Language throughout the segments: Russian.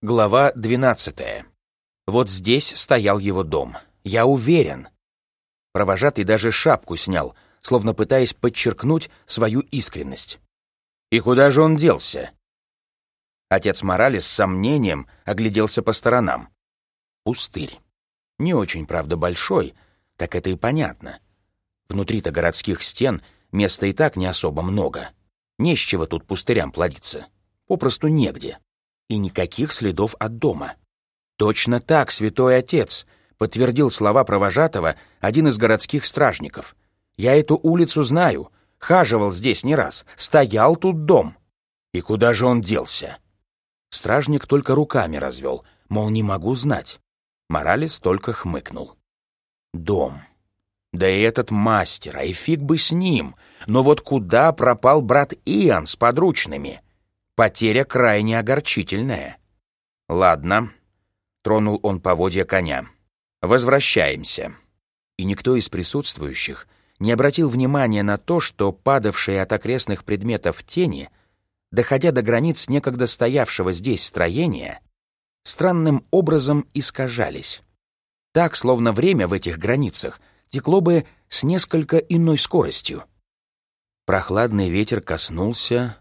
Глава 12. Вот здесь стоял его дом. Я уверен. Провожатый даже шапку снял, словно пытаясь подчеркнуть свою искренность. И куда же он делся? Отец Моралес с сомнением огляделся по сторонам. Пустырь. Не очень, правда, большой, так это и понятно. Внутри-то городских стен места и так не особо много. Не с чего тут пустырям плодиться. Попросту негде. И никаких следов от дома. Точно так, святой отец, подтвердил слова провожатого один из городских стражников. Я эту улицу знаю, хаживал здесь не раз, стоял тут дом. И куда же он делся? Стражник только руками развел, мол, не могу знать. Моралес только хмыкнул. Дом. Да и этот мастер, а и фиг бы с ним. Но вот куда пропал брат Иоанн с подручными? Потеря крайне огорчительная. Ладно, тронул он поводья коня. Возвращаемся. И никто из присутствующих не обратил внимания на то, что падавшие от окрестных предметов тени, доходя до границ некогда стоявшего здесь строения, странным образом искажались. Так, словно время в этих границах текло бы с несколько иной скоростью. Прохладный ветер коснулся...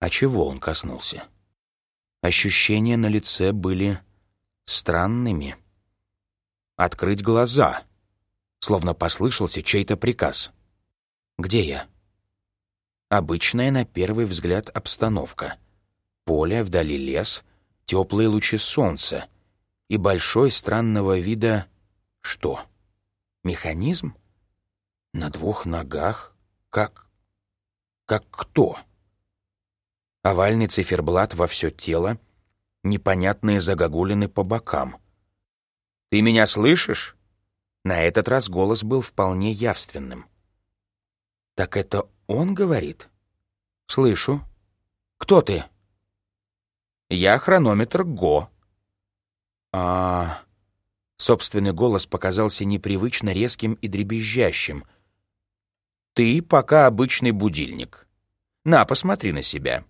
А чего он коснулся? Ощущения на лице были странными. Открыть глаза, словно послышался чей-то приказ. «Где я?» Обычная, на первый взгляд, обстановка. Поле, вдали лес, теплые лучи солнца и большой странного вида... Что? Механизм? На двух ногах? Как... как кто? Овальный циферблат во все тело, непонятные загогулины по бокам. «Ты меня слышишь?» На этот раз голос был вполне явственным. «Так это он говорит?» «Слышу. Кто ты?» «Я хронометр ГО». «А...» Собственный голос показался непривычно резким и дребезжащим. «Ты пока обычный будильник. На, посмотри на себя».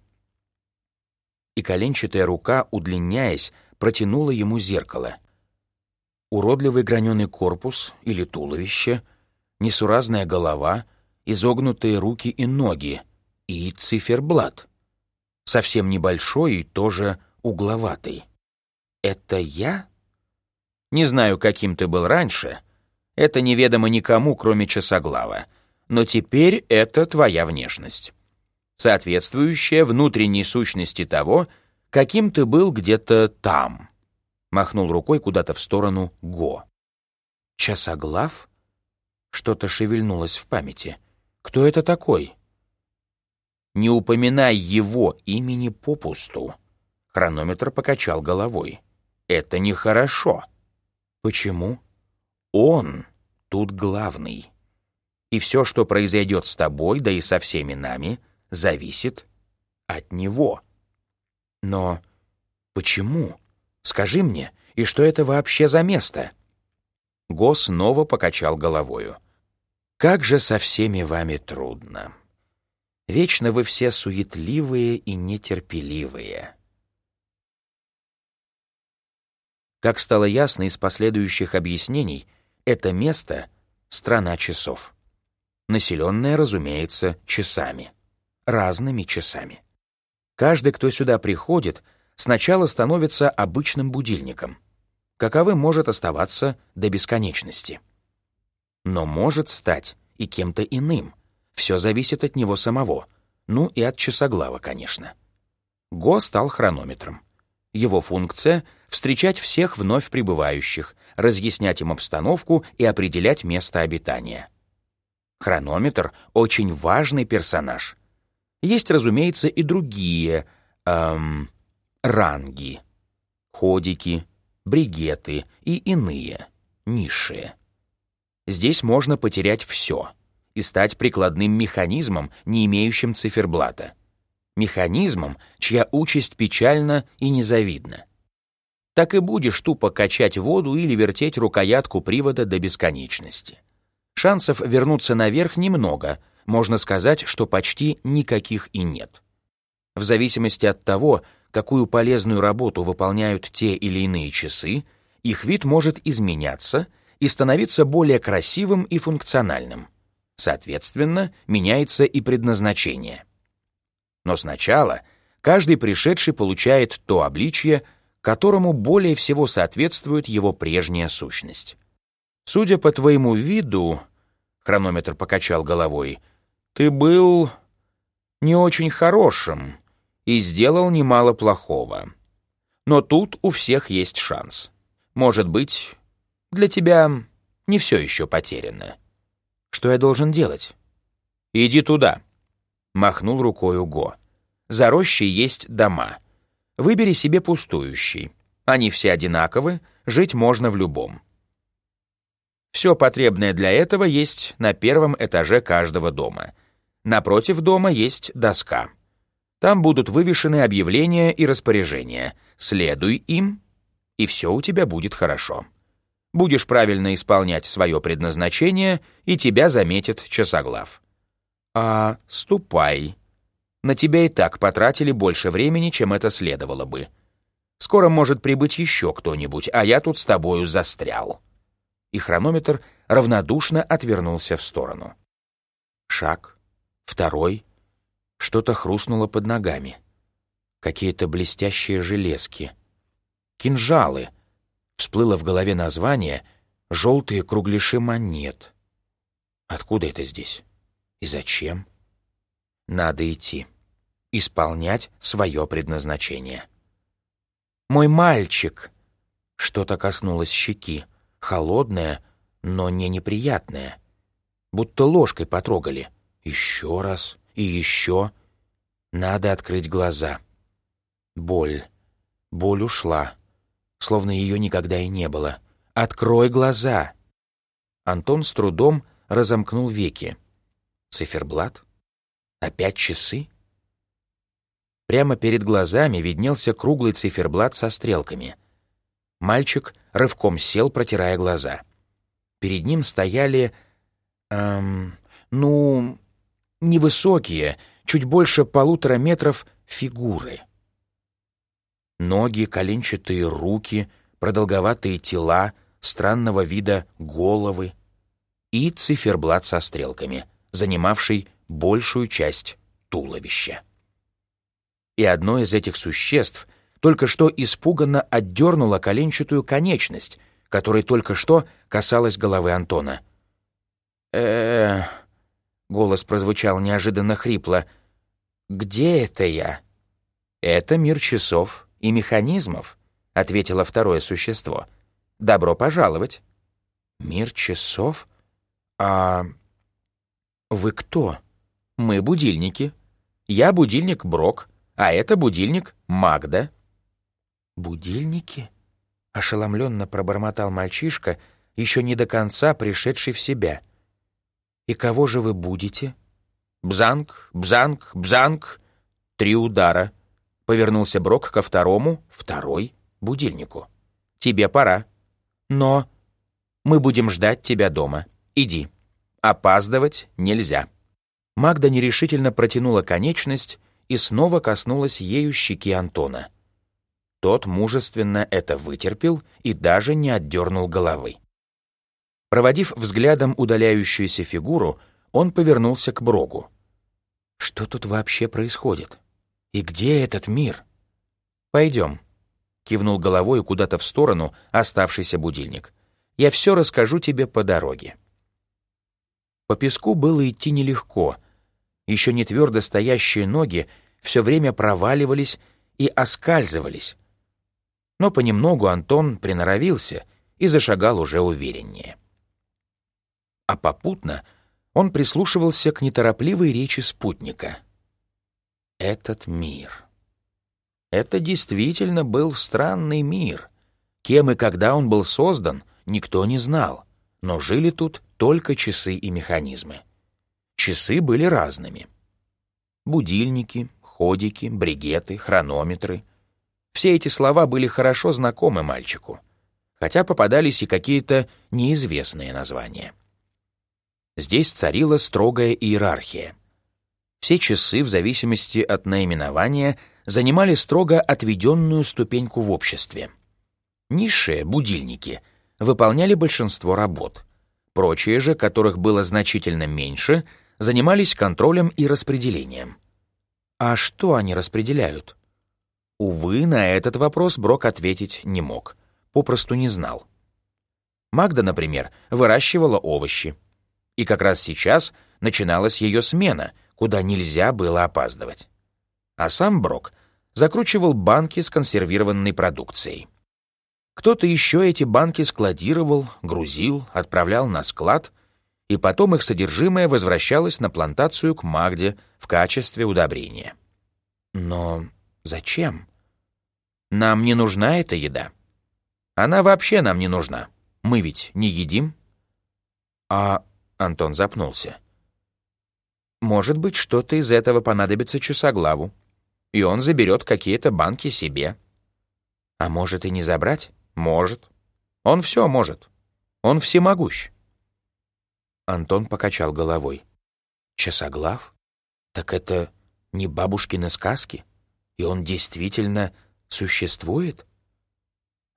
И коленчатая рука, удлиняясь, протянула ему зеркало. Уродливый граненый корпус или туловище, несуразная голова, изогнутые руки и ноги и циферблат. Совсем небольшой и тоже угловатый. «Это я?» Не знаю, каким ты был раньше. Это неведомо никому, кроме часоглава. Но теперь это твоя внешность. Соответствующая внутренней сущности того, каким ты был где-то там. Махнул рукой куда-то в сторону Го. Часоглав? Что-то шевельнулось в памяти. Кто это такой? Не упоминай его имени попусту. Хронометр покачал головой. Это нехорошо. Почему? Он тут главный. И все, что произойдет с тобой, да и со всеми нами, зависит от него. Но почему? Скажи мне, и что это вообще за место? Го снова покачал головою. Как же со всеми вами трудно. Вечно вы все суетливые и нетерпеливые. Как стало ясно из последующих объяснений, это место — страна часов. Населенная, разумеется, часами. Разными часами. Каждый, кто сюда приходит, сначала становится обычным будильником. Каковым может оставаться до бесконечности. Но может стать и кем-то иным. Все зависит от него самого. Ну и от часоглава, конечно. Го стал хронометром. Его функция — встречать всех вновь прибывающих, разъяснять им обстановку и определять место обитания. Хронометр — очень важный персонаж. Есть, разумеется, и другие эм, ранги, ходики, бригеты и иные, низшие. Здесь можно потерять все и стать прикладным механизмом, не имеющим циферблата. Механизмом, чья участь печальна и незавидна так и будешь тупо качать воду или вертеть рукоятку привода до бесконечности. Шансов вернуться наверх немного, можно сказать, что почти никаких и нет. В зависимости от того, какую полезную работу выполняют те или иные часы, их вид может изменяться и становиться более красивым и функциональным. Соответственно, меняется и предназначение. Но сначала каждый пришедший получает то обличье, которому более всего соответствует его прежняя сущность. Судя по твоему виду, хронометр покачал головой, ты был не очень хорошим и сделал немало плохого. Но тут у всех есть шанс. Может быть, для тебя не все еще потеряно. Что я должен делать? Иди туда, махнул рукой Уго. За рощей есть дома. Выбери себе пустующий. Они все одинаковы, жить можно в любом. Все потребное для этого есть на первом этаже каждого дома. Напротив дома есть доска. Там будут вывешены объявления и распоряжения. Следуй им, и все у тебя будет хорошо. Будешь правильно исполнять свое предназначение, и тебя заметит часоглав. А ступай. На тебя и так потратили больше времени, чем это следовало бы. Скоро может прибыть еще кто-нибудь, а я тут с тобою застрял. И хронометр равнодушно отвернулся в сторону. Шаг, второй, что-то хрустнуло под ногами. Какие-то блестящие железки. Кинжалы. Всплыло в голове название «Желтые кругляши монет». Откуда это здесь? И зачем? Надо идти. Исполнять свое предназначение. «Мой мальчик!» Что-то коснулось щеки. Холодное, но не неприятное. Будто ложкой потрогали. Еще раз и еще. Надо открыть глаза. Боль. Боль ушла. Словно ее никогда и не было. «Открой глаза!» Антон с трудом разомкнул веки. Циферблат? Опять часы? Прямо перед глазами виднелся круглый циферблат со стрелками. Мальчик рывком сел, протирая глаза. Перед ним стояли... Эм, ну, невысокие, чуть больше полутора метров фигуры. Ноги, коленчатые руки, продолговатые тела, странного вида головы и циферблат со стрелками, занимавший большую часть туловища. И одно из этих существ только что испуганно отдернуло коленчатую конечность, которой только что касалась головы Антона. э Голос прозвучал неожиданно хрипло. «Где это я?» «Это мир часов и механизмов», — ответило второе существо. «Добро пожаловать». «Мир часов? А вы кто?» «Мы будильники. Я будильник Брок, а это будильник Магда». «Будильники?» — ошеломленно пробормотал мальчишка, еще не до конца пришедший в себя — «И кого же вы будете?» «Бзанг, бзанг, бзанг!» Три удара. Повернулся Брок ко второму, второй, будильнику. «Тебе пора. Но мы будем ждать тебя дома. Иди. Опаздывать нельзя». Магда нерешительно протянула конечность и снова коснулась ею щеки Антона. Тот мужественно это вытерпел и даже не отдернул головы. Проводив взглядом удаляющуюся фигуру, он повернулся к Брогу. «Что тут вообще происходит? И где этот мир?» «Пойдем», — кивнул головой куда-то в сторону оставшийся будильник. «Я все расскажу тебе по дороге». По песку было идти нелегко. Еще не твердо стоящие ноги все время проваливались и оскальзывались. Но понемногу Антон приноровился и зашагал уже увереннее а попутно он прислушивался к неторопливой речи спутника. Этот мир. Это действительно был странный мир. Кем и когда он был создан, никто не знал, но жили тут только часы и механизмы. Часы были разными. Будильники, ходики, бригеты, хронометры. Все эти слова были хорошо знакомы мальчику, хотя попадались и какие-то неизвестные названия. Здесь царила строгая иерархия. Все часы, в зависимости от наименования, занимали строго отведенную ступеньку в обществе. Низшие, будильники, выполняли большинство работ. Прочие же, которых было значительно меньше, занимались контролем и распределением. А что они распределяют? Увы, на этот вопрос Брок ответить не мог, попросту не знал. Магда, например, выращивала овощи. И как раз сейчас начиналась ее смена, куда нельзя было опаздывать. А сам Брок закручивал банки с консервированной продукцией. Кто-то еще эти банки складировал, грузил, отправлял на склад, и потом их содержимое возвращалось на плантацию к Магде в качестве удобрения. Но зачем? Нам не нужна эта еда. Она вообще нам не нужна. Мы ведь не едим. А Антон запнулся. Может быть, что-то из этого понадобится часоглаву, и он заберет какие-то банки себе. А может и не забрать? Может. Он все может. Он всемогущ. Антон покачал головой. Часоглав? Так это не бабушкины сказки? И он действительно существует?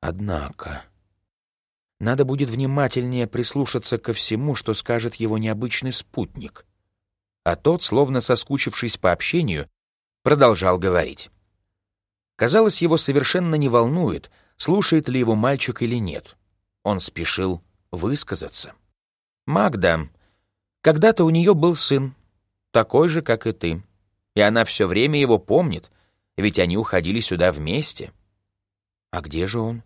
Однако... Надо будет внимательнее прислушаться ко всему, что скажет его необычный спутник. А тот, словно соскучившись по общению, продолжал говорить. Казалось, его совершенно не волнует, слушает ли его мальчик или нет. Он спешил высказаться. «Магда, когда-то у нее был сын, такой же, как и ты, и она все время его помнит, ведь они уходили сюда вместе. А где же он?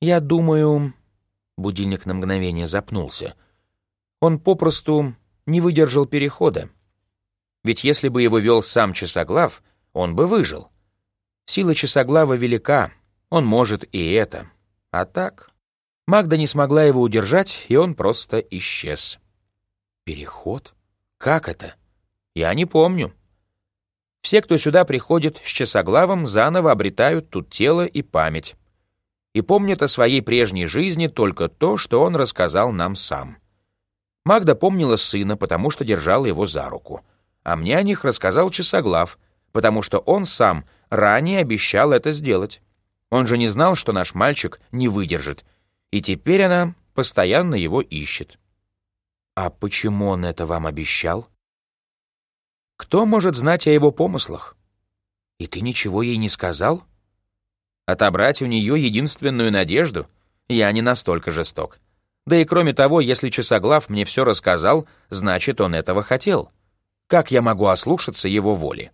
Я думаю... Будильник на мгновение запнулся. Он попросту не выдержал перехода. Ведь если бы его вел сам Часоглав, он бы выжил. Сила Часоглава велика, он может и это. А так... Магда не смогла его удержать, и он просто исчез. Переход? Как это? Я не помню. Все, кто сюда приходит с часоглавом, заново обретают тут тело и память. И помнят о своей прежней жизни только то, что он рассказал нам сам. Магда помнила сына, потому что держала его за руку. А мне о них рассказал часоглав, потому что он сам ранее обещал это сделать. Он же не знал, что наш мальчик не выдержит, и теперь она постоянно его ищет. А почему он это вам обещал? Кто может знать о его помыслах? И ты ничего ей не сказал? Отобрать у нее единственную надежду? Я не настолько жесток. Да и кроме того, если Часоглав мне все рассказал, значит, он этого хотел. Как я могу ослушаться его воли?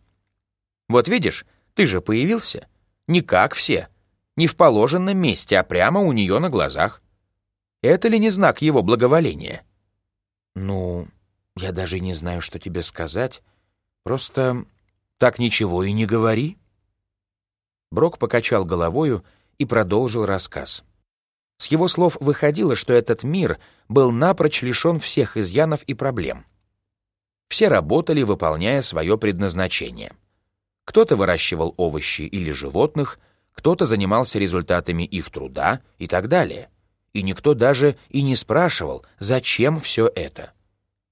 Вот видишь, ты же появился. Не как все. Не в положенном месте, а прямо у нее на глазах. Это ли не знак его благоволения? Ну, я даже не знаю, что тебе сказать. Просто так ничего и не говори». Брок покачал головою и продолжил рассказ. С его слов выходило, что этот мир был напрочь лишен всех изъянов и проблем. Все работали, выполняя свое предназначение. Кто-то выращивал овощи или животных, кто-то занимался результатами их труда и так далее. И никто даже и не спрашивал, зачем все это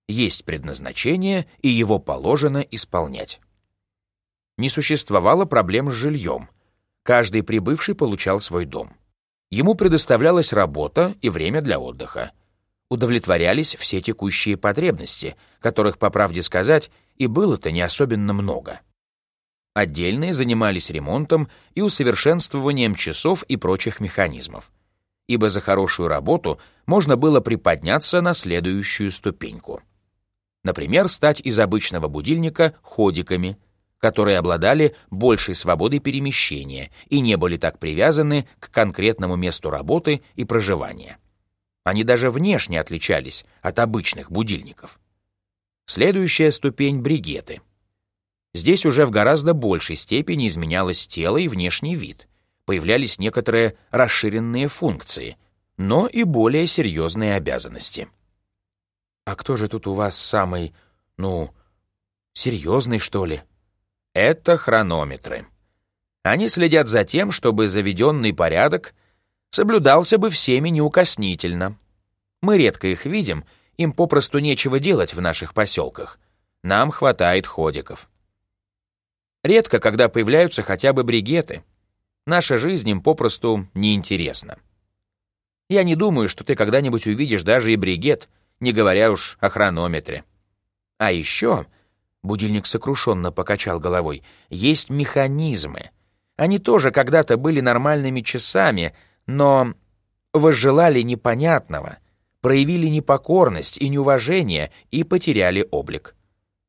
есть предназначение, и его положено исполнять. Не существовало проблем с жильем. Каждый прибывший получал свой дом. Ему предоставлялась работа и время для отдыха. Удовлетворялись все текущие потребности, которых, по правде сказать, и было-то не особенно много. Отдельные занимались ремонтом и усовершенствованием часов и прочих механизмов, ибо за хорошую работу можно было приподняться на следующую ступеньку. Например, стать из обычного будильника ходиками, которые обладали большей свободой перемещения и не были так привязаны к конкретному месту работы и проживания. Они даже внешне отличались от обычных будильников. Следующая ступень — бригеты. Здесь уже в гораздо большей степени изменялось тело и внешний вид, появлялись некоторые расширенные функции, но и более серьезные обязанности. «А кто же тут у вас самый, ну, серьезный, что ли?» «Это хронометры. Они следят за тем, чтобы заведенный порядок соблюдался бы всеми неукоснительно. Мы редко их видим, им попросту нечего делать в наших поселках. Нам хватает ходиков». Редко, когда появляются хотя бы бригеты. Наша жизнь им попросту неинтересна. Я не думаю, что ты когда-нибудь увидишь даже и бригет, не говоря уж о хронометре. А еще, будильник сокрушенно покачал головой, есть механизмы. Они тоже когда-то были нормальными часами, но возжелали непонятного, проявили непокорность и неуважение и потеряли облик.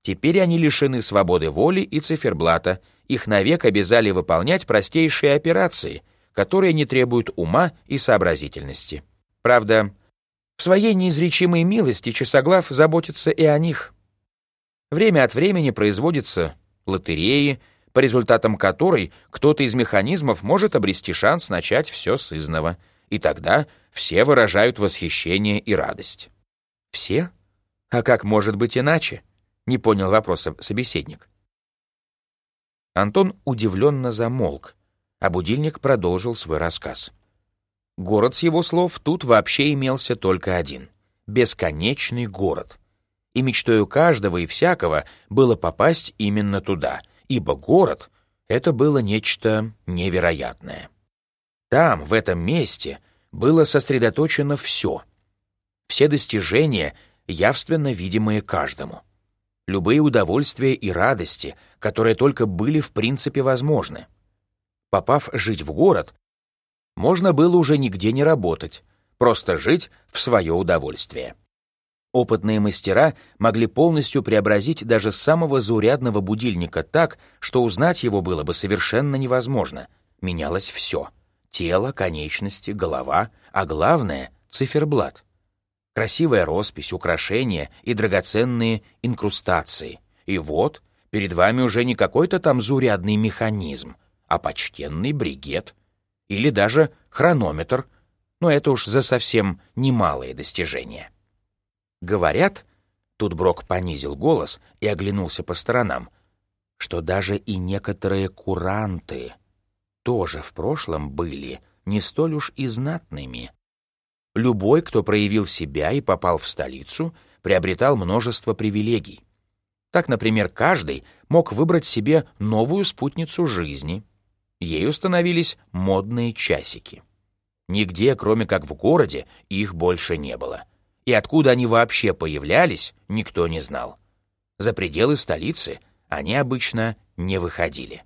Теперь они лишены свободы воли и циферблата, их навек обязали выполнять простейшие операции, которые не требуют ума и сообразительности. Правда, в своей неизречимой милости Часоглав заботится и о них. Время от времени производятся лотереи, по результатам которой кто-то из механизмов может обрести шанс начать все с изного, и тогда все выражают восхищение и радость. Все? А как может быть иначе? Не понял вопроса собеседник. Антон удивленно замолк, а будильник продолжил свой рассказ. Город, с его слов, тут вообще имелся только один — бесконечный город. И мечтой у каждого и всякого было попасть именно туда, ибо город — это было нечто невероятное. Там, в этом месте, было сосредоточено все. Все достижения, явственно видимые каждому. Любые удовольствия и радости, которые только были в принципе возможны. Попав жить в город, можно было уже нигде не работать, просто жить в свое удовольствие. Опытные мастера могли полностью преобразить даже самого заурядного будильника так, что узнать его было бы совершенно невозможно. Менялось все — тело, конечности, голова, а главное — циферблат. Красивая роспись, украшения и драгоценные инкрустации. И вот, перед вами уже не какой-то там заурядный механизм, а почтенный бригет. Или даже хронометр, но это уж за совсем немалые достижения. Говорят, тут Брок понизил голос и оглянулся по сторонам, что даже и некоторые куранты тоже в прошлом были не столь уж и знатными. Любой, кто проявил себя и попал в столицу, приобретал множество привилегий. Так, например, каждый мог выбрать себе новую спутницу жизни. Ею становились модные часики. Нигде, кроме как в городе, их больше не было и откуда они вообще появлялись, никто не знал. За пределы столицы они обычно не выходили.